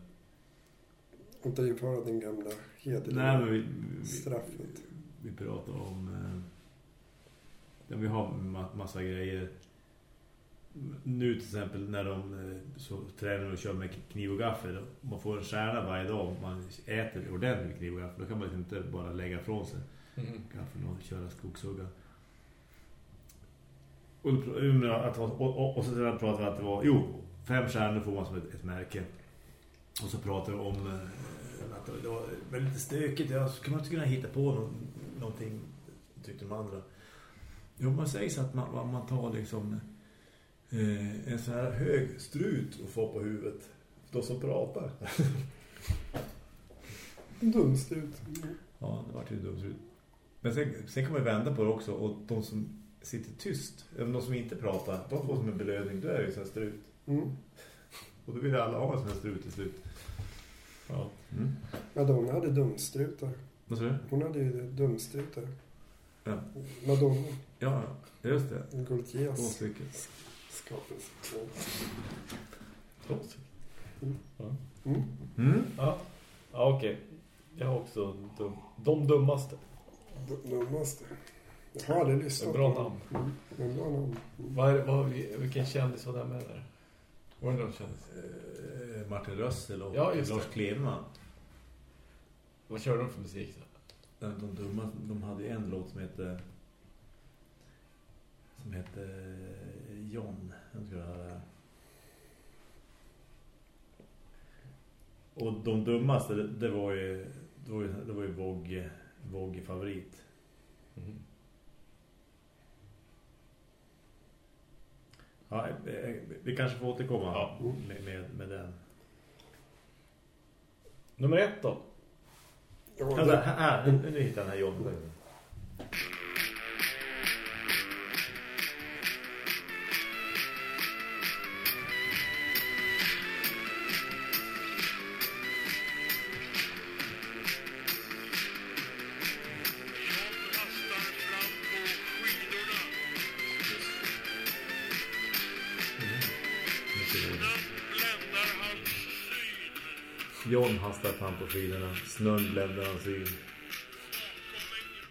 Inte införa den gamla hederliga nej, vi, vi, straffet. vi pratade om... Eh, ja, vi har ma- massa grejer. Nu till exempel när de eh, så tränar och kör med kniv och gaffel. Man får en stjärna varje dag om man äter ordentligt med kniv och gaffel. Då kan man inte bara lägga från sig Mm. gaffeln och köra skogshugga. Och, att, och, och, och så pratade vi att det var, jo, fem stjärnor får man som ett, ett märke. Och så pratade vi om eh, att det var väldigt stökigt. Ja, så kan man inte kunna hitta på någon, någonting, tyckte de andra. Jo, man säger så att man, man tar liksom eh, en sån här hög strut och får på huvudet. De som pratar. Dumstrut. Ja, det var ju dumt ut. Men sen, sen kan man vända på det också. Och de som sitter tyst, eller de som inte pratar, de får som en belöning. Då är det ju sån här strut. Mm. Och då vill alla ha en sån här strut till slut. Ja. Mm. Madonna hade dumstrutar. Vad sa du? Hon hade ju dumstrutar. Ja. Madonna. Ja, just det. En Två stycken. Mm. Mm. Ja, ja okej. Jag har också dum. de dummaste. De dummaste. Jag har aldrig lyssnat Bra på namn. Mm. Men bra namn. Mm. Vad är, vad, vilken kändis var det med där? Var det någon kändis? Eh, Martin Rössel och Ja, Lars det. Kleveman. Vad körde de för musik då? De, de, dumma, de hade en låt som hette som hette John. Jag tror jag hade. Och de dummaste, det, var ju det var ju, det var ju Vogue, Vogue favorit. Mm. Ja, eh, vi kanske får återkomma Ja. med, med, med den. Nummer ett då? Alltså, här, nu, nu hittar jag den här John. John hastar fram på skidorna. Snön bländar hans syn.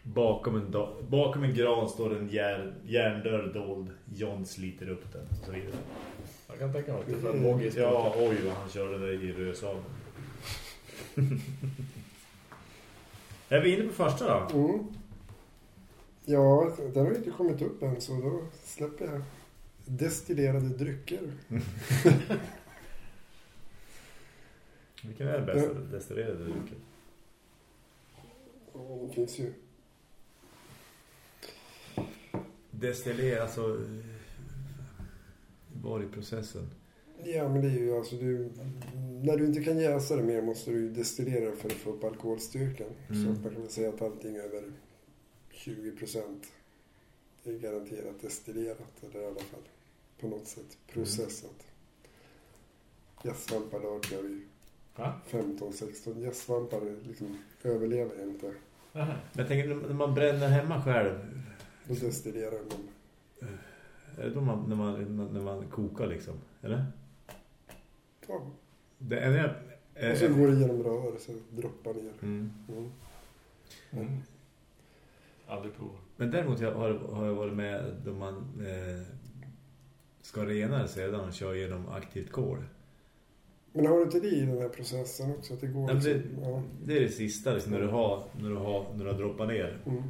Bakom en, bakom en gran står en järn, järndörr dold. John sliter upp den och så vidare. Jag kan tänka mig att det är är Ja, oj vad han körde det i Röshagen. är vi inne på första då? mm. ja, den har ju inte kommit upp än så då släpper jag destillerade drycker. Vilken är det bästa destillerade drycken? Och det finns ju Destillera, alltså... eh, Var i processen? Ja, men det är ju alltså du... När du inte kan jäsa det mer måste du ju destillera för att få upp alkoholstyrkan. Mm. Så man kan väl säga att allting över 20 procent är garanterat destillerat eller i alla fall på något sätt processat. Gästsvampar lagar vi Va? 15-16 gästsvampar liksom överlever inte. Men jag tänker, när man bränner hemma själv, Då destillerar man. är det då man, när, man, när man kokar liksom? Eller? Ja. Det är det, eh, Och så går det genom rör så droppar ner. mm. Mm. Mm. Aldrig provat. Men däremot har, har har jag varit med då man eh, ska rena sedan och köra genom aktivt kol. Men har du inte det i den här processen också? Att det går Nej, men det, liksom, ja. det är det sista liksom, när du har när du har när du har droppat ner. Mm.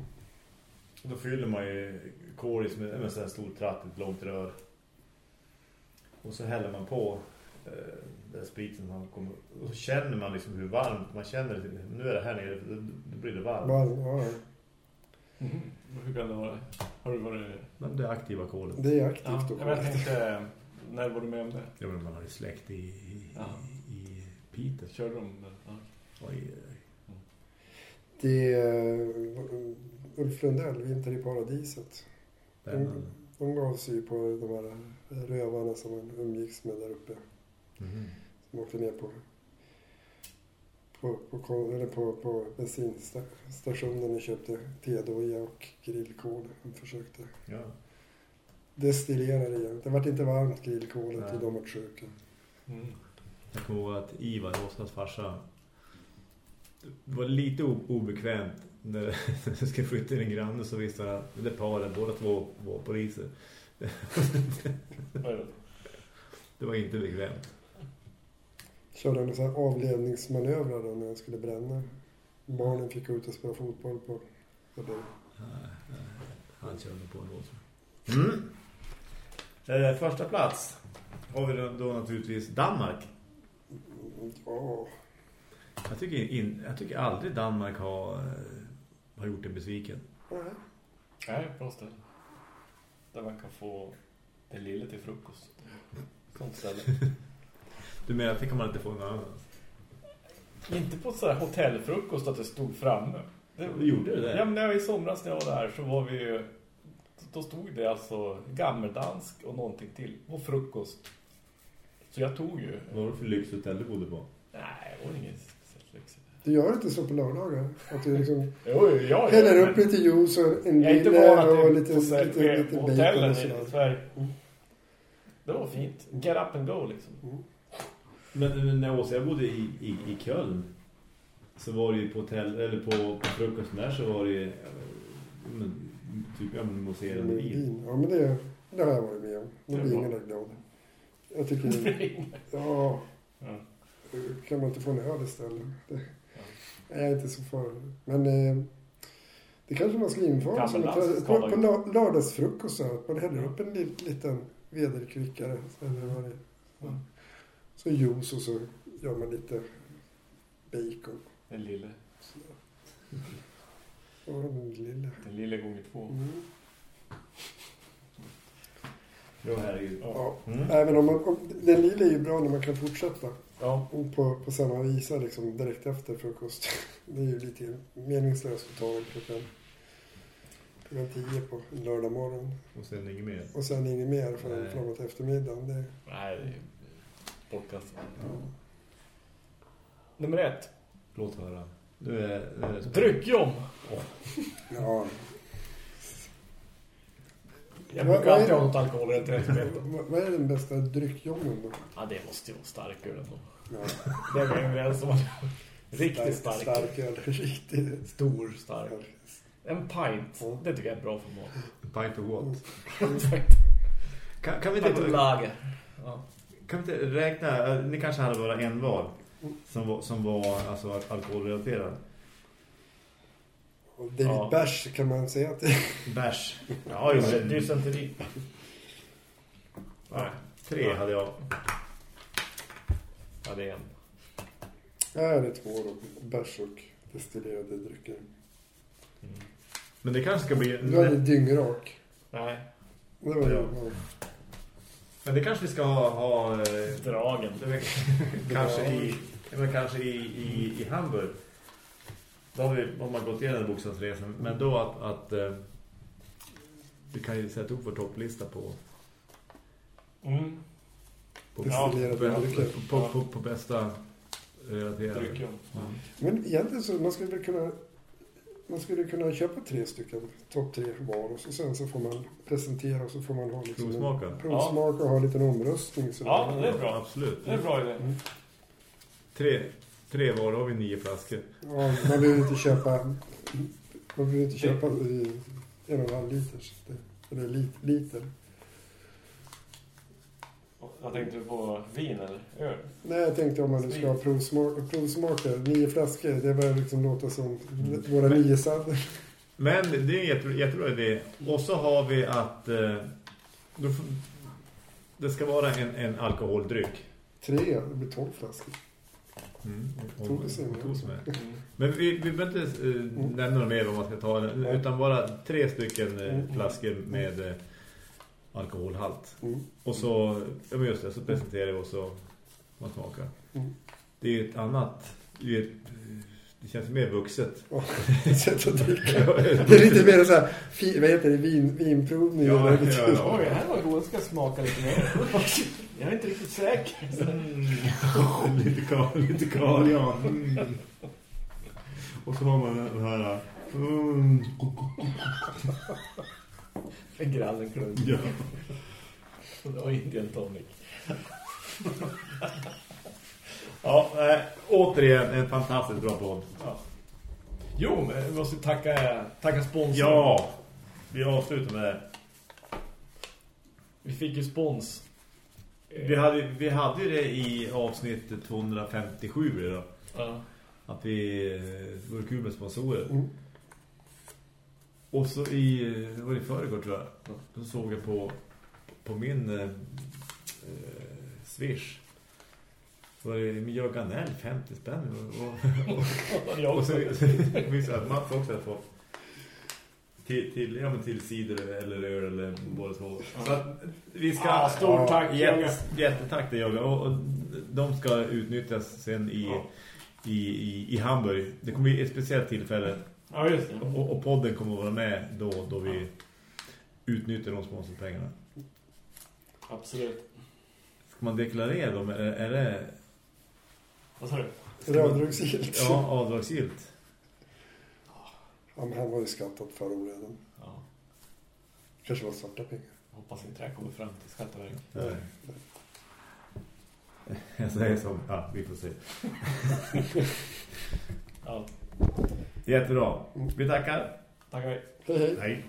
Då fyller man ju kol i som en en sån här stor tratt, ett långt rör. Och så häller man på eh, den spriten man kommer och så känner man liksom hur varmt man känner det. Nu är det här nere, då, då blir det varmt. Varm, ja. Mm. Hur kan det vara? Har du varit... Men det är aktiva kolet. Det är aktivt Ja, då. men jag tänkte... När var du med om det? Ja, men man har ju släkt i, i, Ja. i, Piteå. Körde de det? Ja. Oj, oj. Det är uh, Ulf Lundell, Vinter i paradiset. De, de gav sig ju på de här rövarna som man umgicks med där uppe. Mhm. Som åkte ner på, på, på, eller på, på bensinstationen och köpte tedoja och grillkol. De försökte Ja. Destillera det igen. Det vart inte varmt grillkolet Nej. och de vart sjuka. Mm. Jag kommer ihåg att Ivar, Oskars farsa, det var lite obekvämt när jag skulle flytta in en granne så visste han att det paret, båda två var poliser. Det? Var inte bekvämt. Körde en sån här avledningsmanövrar då när jag skulle bränna. Barnen fick ut och spela fotboll på... Nej, nej, Han körde på en låt. Mm. Eh, första plats har vi då, naturligtvis Danmark. ja, Jag tycker, in, jag tycker aldrig Danmark har, eh, har gjort en besviken. nej. Nej, bra ställe. Där man kan få den lille till frukost. Sånt ställe. Du menar att det kan man inte få någon annan? Inte på så här hotellfrukost att det stod framme. Det, Du gjorde det? Ja, men i somras när jag var där så var vi ju... Då stod det alltså gammeldansk och någonting till på frukost. Så jag tog ju... Vad var det för lyxhotell du bodde på? Nej, det var inget speciellt lyxigt. Du gör inte så på lördagar? Att du liksom Jo, jo, jag häller men upp lite juice och en att och lite, lite, lite på bacon och i sådär. Sverige. Mm. Det var fint. Get up and go liksom. Men men när Åsa jag bodde i, i, i Köln så var det ju på hotell eller på, på frukosten där så var det ju, men, typ ja, men mousserande Med vin. Ja, men det, det har jag varit med om. Då Det är blir ingen glad. Jag tycker, ja, Ja. kan man inte få en öl istället? Det, jag är inte så för Men eh, det kanske man ska införa som ett, på, på lördagsfrukost. Så att man häller upp en liten, vederkvickare. Är. Mm. Så juice och så gör man lite bacon. Den lille. Ja, den lilla. Den lille gånger två. Mm. Jo, herregud. Ja. Mm. Även om, man, om den lilla är ju bra när man kan fortsätta Ja. på, på samma visa liksom, direkt efter frukost. Det är ju lite meningslöst att ta den klockan, klockan tio på en lördag morgon. Och sen inget mer. Och sen inget mer förrän Nej. framåt eftermiddagen. Det, Nej, det är bortkastat. Nummer ett. Låt höra. Nu är, nu är det Dryckjom. ja. Jag brukar vad alltid är- ha något alkoholrelaterat med. Vad vad är den bästa dryckjommen då? Ja, det måste ju vara starköl ändå. Ja. Det är vi överens om. Riktigt stark. Stark öl. Riktigt Stor, stark. stark. En pint. Ja. Det tycker jag är bra för mat. Pint of what? Mm. Kan, kan, vi Pint inte, lager. Ja. kan vi inte räkna, eh, ni kanske hade bara en var som var, som var alltså, alkoholrelaterad. Och David Ja. Bärs kan man säga att det Bärs. Ja, just det. Dysenteri. Ja, tre hade jag. Ja, det är en. är. Det två då. Bärs och destillerade drycker. Mm. Men det kanske ska bli... Du hade dyngrak. Nej, Det var. Ja. Ja. Men det kanske vi ska ha... ha eh, dragen. kanske i, men kanske i, i, i Hamburg. Då har, vi, har man gått igenom bokstavsresan. Men då att, att eh, vi kan ju sätta upp vår topplista på Mm. på, Destillerade på, på, på, på, på bästa relaterade. Drycken. Mm. Men egentligen så man skulle väl kunna man skulle kunna köpa tre stycken topp tre var och så sen så får man presentera och så får man ha liksom Provsmaka. en provsmak och ha en liten omröstning. Så Ja, det är bra. Absolut. Det är en bra idé. Tre, tre var har vi nio flaskor. Ja, man behöver inte köpa man behöver inte köpa i en och en halv liters. Eller lit, liter. Jag tänkte på vin eller öl. Nej, jag tänkte om man ska provsmaka. Nio flaskor, det börjar liksom låta som våra nio sadder. Men det är en jätte, jättebra idé. Och så har vi att eh, då det ska vara en, en alkoholdryck. Tre, det blir tolv flaskor. Mm. och- och- med. Mm. Men vi, vi behöver inte eh, nämna något mer vad man ska ta. Utan bara tre stycken eh, Mm. flaskor med eh, alkoholhalt. Mm. Och så, ja men just det, så presenterar vi och så man smakar. Mm. Det är ju ett annat, det, är ju ett, det känns mer vuxet. Ja, ett sätt att dricka. Det är lite mer så här, vad heter det, vin, vinprovning. Ja, eller ja, ja. Oj, det här var. Ska jag smaka lite mer. Jag är inte riktigt säker. lite kal, lite kal, ja. Mm. Och så har man den här... Mm. En grallen klunk. Ja. Det var inte en tonic. Ja, äh, återigen en fantastiskt bra podd. Ja. Jo, men vi måste tacka, tacka sponsorn. Ja, vi avslutar med det. Vi fick ju spons. Vi hade, vi hade ju det i avsnitt 257 då. Ja. Att vi eh, vore kul med sponsorer. Mm. Och så i, det var i förrgår tror jag. Då såg jag på, på min eh, eh, Swish. Så var det Mia Ganell 50 spänn. Och, och, Jag och så visste jag att Mats också hade fått till, till, ja, men till cider eller öl eller båda två. Så att vi ska... Ah, stort tack. Jätte, jättetack till Jogga. Och, och de ska utnyttjas sen i, Ja. i, i, i Hamburg. Det kommer bli ett speciellt tillfälle. Ja, just det. Och, och podden kommer att vara med då, då vi utnyttjar de sponsorpengarna. Absolut. Ska man deklarera dem? Är, är det Vad sa du? Är det avdragsgillt? ja, avdragsgillt? Ja, men han var ju skattat förra året redan. Ja. Kanske var svarta pengar. Hoppas inte det här kommer fram till Skatteverket. Nej. Jag säger som, ja, vi får se. Ja, Jättebra. Vi tackar. tackar vi. Hej, hej. Hej.